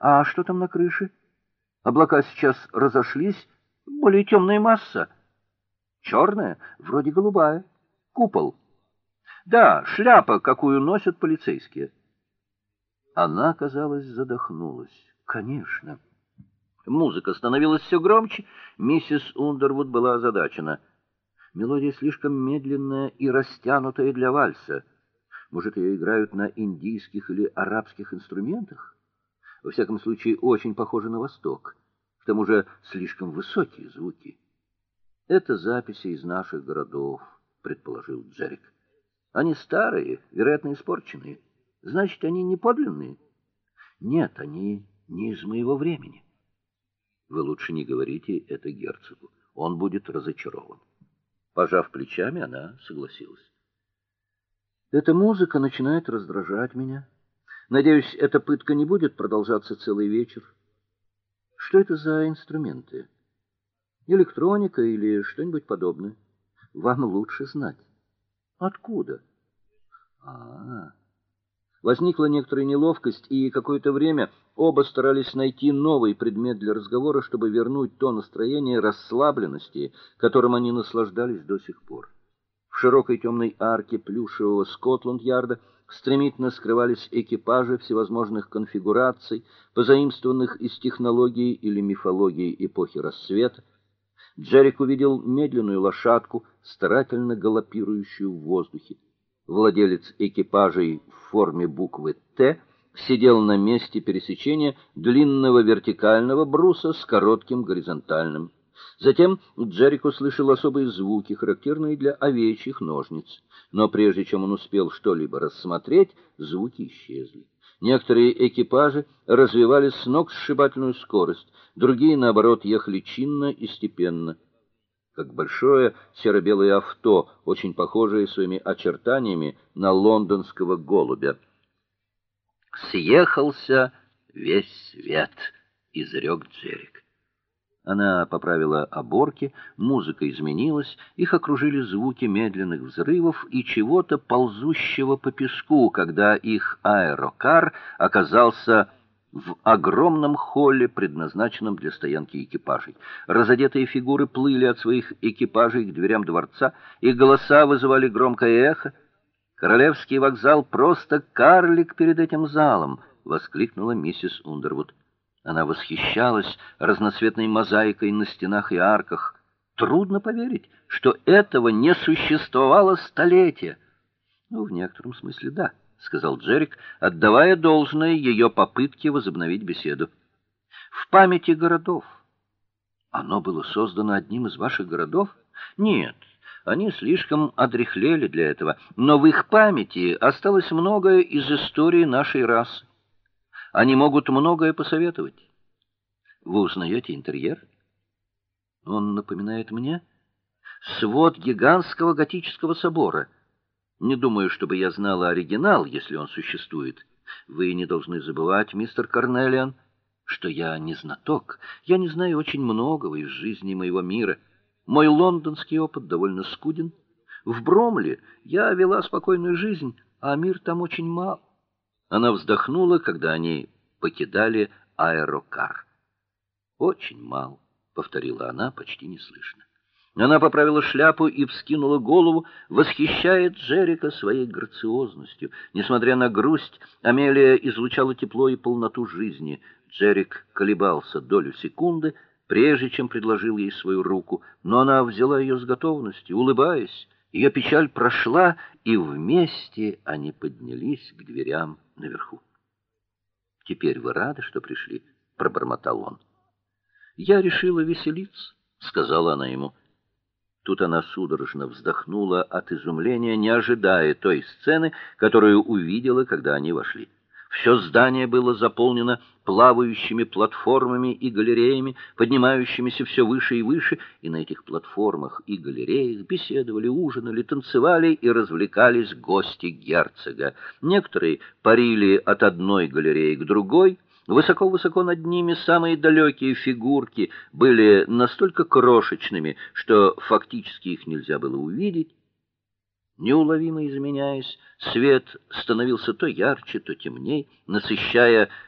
А что там на крыше? Облака сейчас разошлись, более темная масса. Черная, вроде голубая. Купол. Да, шляпа, какую носят полицейские. Она, казалось, задохнулась. Конечно. Музыка становилась все громче, миссис Ундервуд была озадачена. Мелодия слишком медленная и растянутая для вальса. Может, ее играют на индийских или арабских инструментах? Во всяком случае, очень похоже на восток. К тому же, слишком высокие звуки. Это записи из наших городов, предположил Джерик. Они старые, вероятно, испорченные. Значит, они не подлинные? Нет, они не из моего времени. Вы лучше не говорите это герцогу. Он будет разочарован. Пожав плечами, она согласилась. Эта музыка начинает раздражать меня. Надеюсь, эта пытка не будет продолжаться целый вечер. Что это за инструменты? Электроника или что-нибудь подобное? Вам лучше знать. Откуда? А, -а, -а. Возникла некоторая неловкость, и какое-то время оба старались найти новый предмет для разговора, чтобы вернуть то настроение расслабленности, которым они наслаждались до сих пор. В широкой темной арке плюшевого Скотланд-Ярда стремительно скрывались экипажи всевозможных конфигураций, позаимствованных из технологии или мифологии эпохи Рассвета. Джерик увидел медленную лошадку, старательно галопирующую в воздухе. Владелец экипажей в форме буквы Т сидел на месте пересечения длинного вертикального бруса с коротким горизонтальным. Затем Джерик услышал особые звуки, характерные для овечьих ножниц. Но прежде чем он успел что-либо рассмотреть, звуки исчезли. Некоторые экипажи развивали с ног сшибательную скорость, другие наоборот ехали чинно и степенно как большое серо-белое авто, очень похожее своими очертаниями на лондонского голубя. Съехался весь свет, изрек Джерик. Она поправила оборки, музыка изменилась, их окружили звуки медленных взрывов и чего-то ползущего по песку, когда их аэрокар оказался в огромном холле, предназначенном для стоянки экипажей. Разодетые фигуры плыли от своих экипажей к дверям дворца, их голоса вызывали громкое эхо. Королевский вокзал просто карлик перед этим залом, воскликнула миссис Ундервуд. Она восхищалась разноцветной мозаикой на стенах и арках. Трудно поверить, что этого не существовало столетия. Ну, в некотором смысле да сказал Джерик, отдавая должное ее попытке возобновить беседу. В памяти городов. Оно было создано одним из ваших городов? Нет, они слишком одряхлели для этого, но в их памяти осталось многое из истории нашей расы. Они могут многое посоветовать. Вы узнаете интерьер? Он напоминает мне свод гигантского готического собора. Не думаю, чтобы я знала оригинал, если он существует. Вы не должны забывать, мистер Карнелиан, что я не знаток. Я не знаю очень многого из жизни моего мира. Мой лондонский опыт довольно скуден. В Бромли я вела спокойную жизнь, а мир там очень мал. Она вздохнула, когда они покидали аэрокар. Очень мал, повторила она почти неслышно. Она поправила шляпу и вскинула голову, восхищая Джерика своей грациозностью. Несмотря на грусть, Амелия излучала тепло и полноту жизни. Джерик колебался долю секунды, прежде чем предложил ей свою руку, но она взяла ее с готовностью, улыбаясь. Ее печаль прошла, и вместе они поднялись к дверям наверху. Теперь вы рады, что пришли, пробормотал он. Я решила веселиться, сказала она ему. Тут она судорожно вздохнула от изумления, не ожидая той сцены, которую увидела, когда они вошли. Все здание было заполнено плавающими платформами и галереями, поднимающимися все выше и выше, и на этих платформах и галереях беседовали, ужинали, танцевали и развлекались гости герцога. Некоторые парили от одной галереи к другой, Высоко-высоко над ними самые далекие фигурки были настолько крошечными, что фактически их нельзя было увидеть. Неуловимо изменяясь, свет становился то ярче, то темней, насыщая